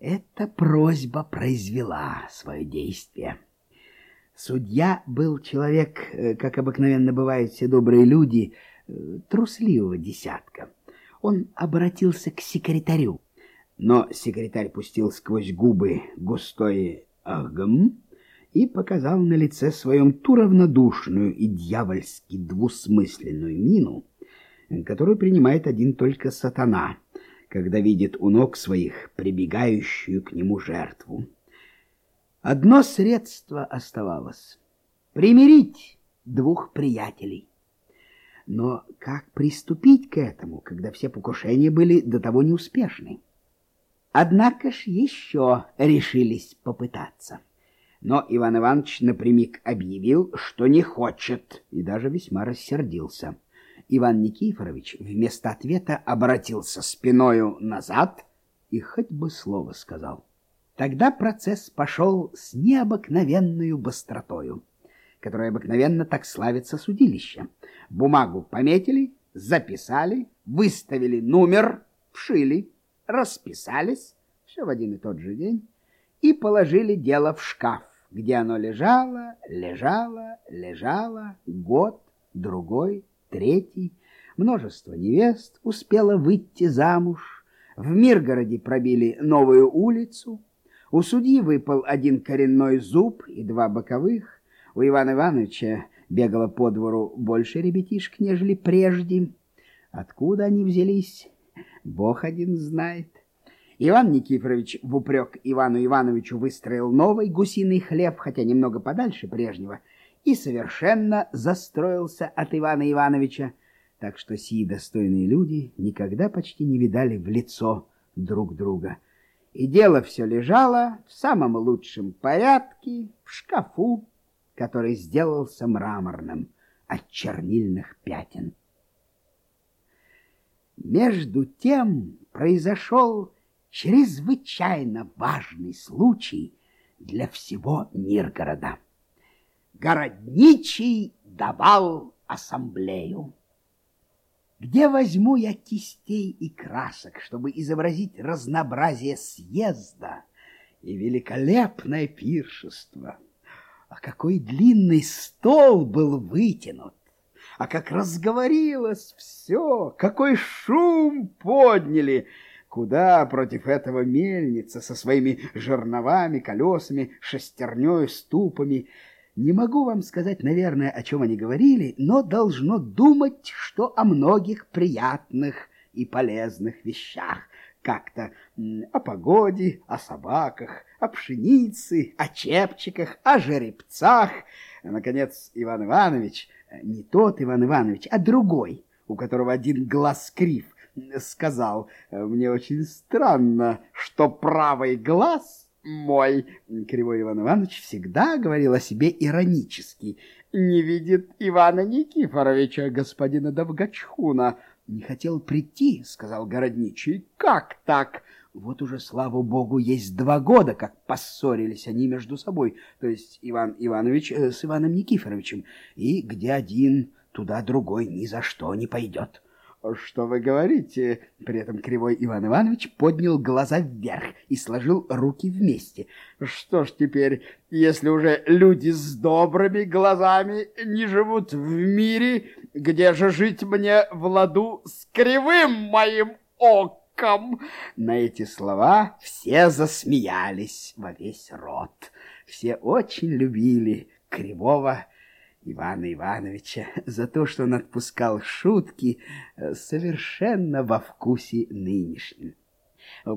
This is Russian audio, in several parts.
Эта просьба произвела свое действие. Судья был человек, э, как обыкновенно бывают все добрые люди, э, трусливого десятка. Он обратился к секретарю, но секретарь пустил сквозь губы густое «ахгам» и показал на лице своем ту равнодушную и дьявольски двусмысленную мину, которую принимает один только сатана, когда видит у ног своих прибегающую к нему жертву. Одно средство оставалось — примирить двух приятелей. Но как приступить к этому, когда все покушения были до того неуспешны? Однако ж еще решились попытаться. Но Иван Иванович напрямик объявил, что не хочет, и даже весьма рассердился. Иван Никифорович вместо ответа обратился спиною назад и хоть бы слово сказал. Тогда процесс пошел с необыкновенной быстротою, которая обыкновенно так славится судилище. Бумагу пометили, записали, выставили номер, вшили, расписались, все в один и тот же день, и положили дело в шкаф, где оно лежало, лежало, лежало, год, другой, третий. Множество невест успело выйти замуж, в Миргороде пробили новую улицу, у судьи выпал один коренной зуб и два боковых. У Ивана Ивановича бегало по двору больше ребятишек, нежели прежде. Откуда они взялись, Бог один знает. Иван Никифорович в упрек Ивану Ивановичу выстроил новый гусиный хлеб, хотя немного подальше прежнего, и совершенно застроился от Ивана Ивановича, так что сии достойные люди никогда почти не видали в лицо друг друга — и дело все лежало в самом лучшем порядке в шкафу, который сделался мраморным от чернильных пятен. Между тем произошел чрезвычайно важный случай для всего Миргорода. Городничий давал ассамблею. Где возьму я кистей и красок, чтобы изобразить разнообразие съезда и великолепное пиршество? А какой длинный стол был вытянут! А как разговорилось все! Какой шум подняли! Куда против этого мельница со своими жерновами, колесами, шестерней, ступами — не могу вам сказать, наверное, о чем они говорили, но должно думать, что о многих приятных и полезных вещах. Как-то о погоде, о собаках, о пшенице, о чепчиках, о жеребцах. Наконец, Иван Иванович, не тот Иван Иванович, а другой, у которого один глаз крив, сказал, «Мне очень странно, что правый глаз мой, Кривой Иван Иванович всегда говорил о себе иронически, не видит Ивана Никифоровича, господина Довгачхуна. Не хотел прийти, сказал городничий. Как так? Вот уже, слава богу, есть два года, как поссорились они между собой, то есть Иван Иванович э, с Иваном Никифоровичем, и где один, туда другой ни за что не пойдет. «Что вы говорите?» При этом Кривой Иван Иванович поднял глаза вверх и сложил руки вместе. «Что ж теперь, если уже люди с добрыми глазами не живут в мире, где же жить мне в ладу с кривым моим оком?» На эти слова все засмеялись во весь рот. Все очень любили Кривого Ивана Ивановича за то, что он отпускал шутки э, совершенно во вкусе нынешнем.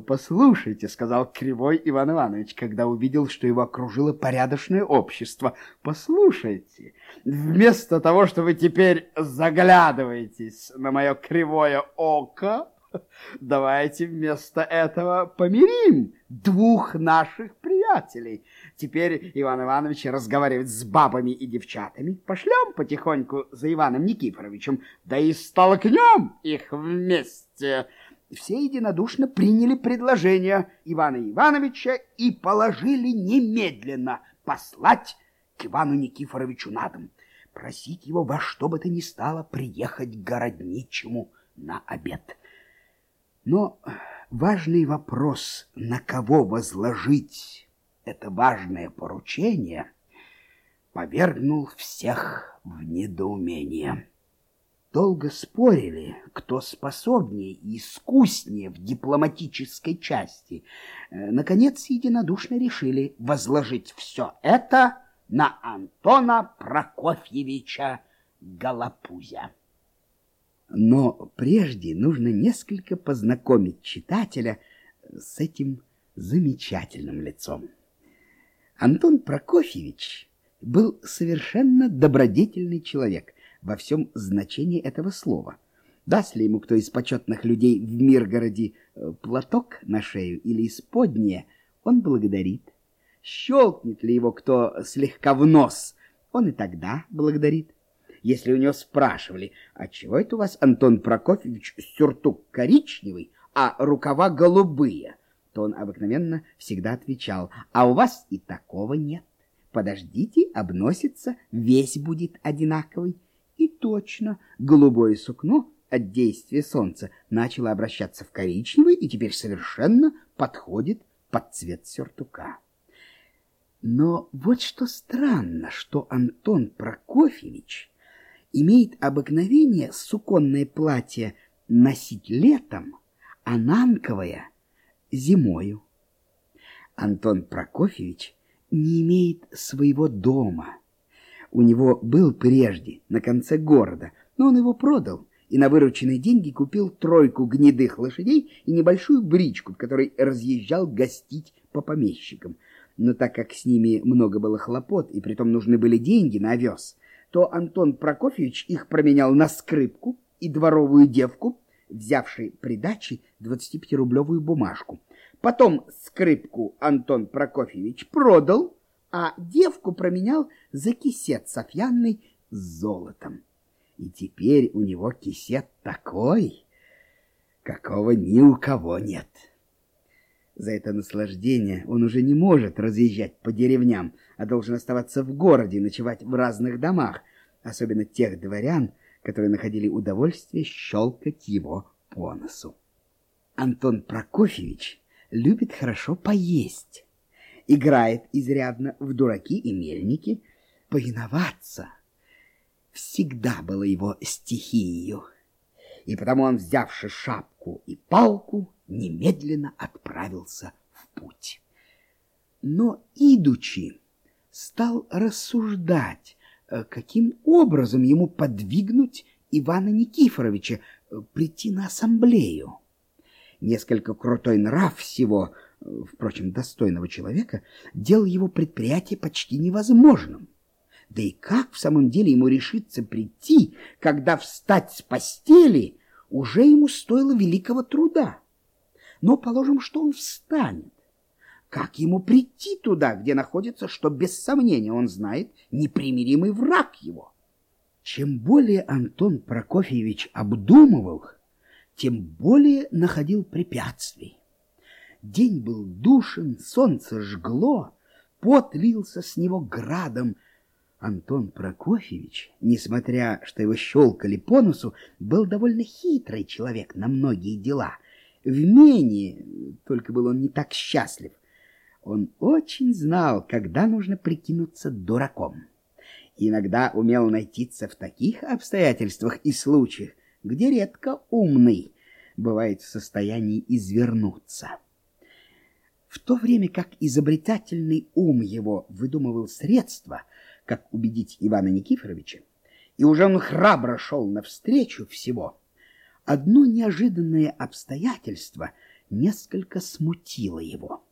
«Послушайте», — сказал кривой Иван Иванович, когда увидел, что его окружило порядочное общество. «Послушайте, вместо того, что вы теперь заглядываетесь на мое кривое око, давайте вместо этого помирим двух наших приятелей. Теперь Иван Иванович разговаривает с бабами и девчатами. Пошлем потихоньку за Иваном Никифоровичем, да и столкнем их вместе. Все единодушно приняли предложение Ивана Ивановича и положили немедленно послать к Ивану Никифоровичу на дом, просить его во что бы то ни стало приехать к городничему на обед. Но Важный вопрос, на кого возложить это важное поручение, повергнул всех в недоумение. Долго спорили, кто способнее и искуснее в дипломатической части. Э, наконец, единодушно решили возложить все это на Антона Прокофьевича Голопузя. Но прежде нужно несколько познакомить читателя с этим замечательным лицом. Антон Прокофьевич был совершенно добродетельный человек во всем значении этого слова. Даст ли ему кто из почетных людей в Миргороде э, платок на шею или исподнее, он благодарит. Щелкнет ли его кто слегка в нос, он и тогда благодарит. Если у него спрашивали, а чего это у вас, Антон Прокофьевич, сюртук коричневый, а рукава голубые, то он обыкновенно всегда отвечал, а у вас и такого нет. Подождите, обносится, весь будет одинаковый. И точно, голубое сукно от действия солнца начало обращаться в коричневый и теперь совершенно подходит под цвет сюртука. Но вот что странно, что Антон Прокофьевич имеет обыкновение суконное платье носить летом, а нанковое — зимою. Антон Прокофьевич не имеет своего дома. У него был прежде, на конце города, но он его продал и на вырученные деньги купил тройку гнедых лошадей и небольшую бричку, в которой разъезжал гостить по помещикам. Но так как с ними много было хлопот, и притом нужны были деньги на овес, то Антон Прокофьевич их променял на скрипку и дворовую девку, взявший при даче 25-рублевую бумажку. Потом скрипку Антон Прокофьевич продал, а девку променял за кисет софьянный с золотом. И теперь у него кисет такой, какого ни у кого нет. За это наслаждение он уже не может разъезжать по деревням, а должен оставаться в городе, ночевать в разных домах, особенно тех дворян, которые находили удовольствие щелкать его по носу. Антон Прокофьевич любит хорошо поесть, играет изрядно в дураки и мельники, повиноваться всегда было его стихией, и потому он, взявши шапку и палку, немедленно отправился в путь. Но, идучи, стал рассуждать, каким образом ему подвигнуть Ивана Никифоровича э, прийти на ассамблею. Несколько крутой нрав всего, э, впрочем, достойного человека, делал его предприятие почти невозможным. Да и как в самом деле ему решиться прийти, когда встать с постели уже ему стоило великого труда? Но положим, что он встанет. Как ему прийти туда, где находится, что без сомнения он знает, непримиримый враг его? Чем более Антон Прокофьевич обдумывал, тем более находил препятствий. День был душен, солнце жгло, пот лился с него градом. Антон Прокофьевич, несмотря что его щелкали по носу, был довольно хитрый человек на многие дела. В менее, только был он не так счастлив. Он очень знал, когда нужно прикинуться дураком. Иногда умел найтиться в таких обстоятельствах и случаях, где редко умный бывает в состоянии извернуться. В то время как изобретательный ум его выдумывал средства, как убедить Ивана Никифоровича, и уже он храбро шел навстречу всего, одно неожиданное обстоятельство несколько смутило его.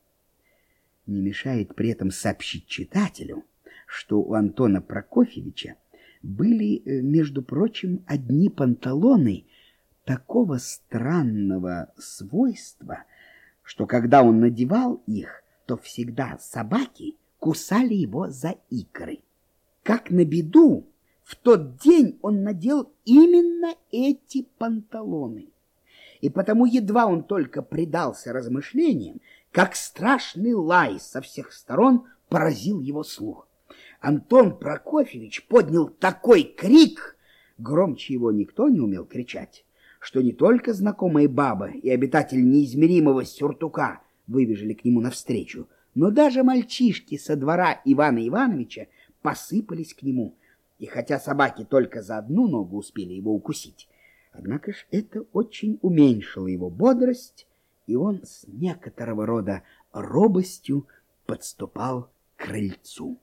Не мешает при этом сообщить читателю, что у Антона Прокофьевича были, э, между прочим, одни панталоны такого странного свойства, что когда он надевал их, то всегда собаки кусали его за икры. Как на беду, в тот день он надел именно эти панталоны. И потому едва он только предался размышлениям, как страшный лай со всех сторон поразил его слух. Антон Прокофьевич поднял такой крик, громче его никто не умел кричать, что не только знакомые баба и обитатель неизмеримого сюртука выбежали к нему навстречу, но даже мальчишки со двора Ивана Ивановича посыпались к нему. И хотя собаки только за одну ногу успели его укусить, однако ж это очень уменьшило его бодрость, и он с некоторого рода робостью подступал к крыльцу.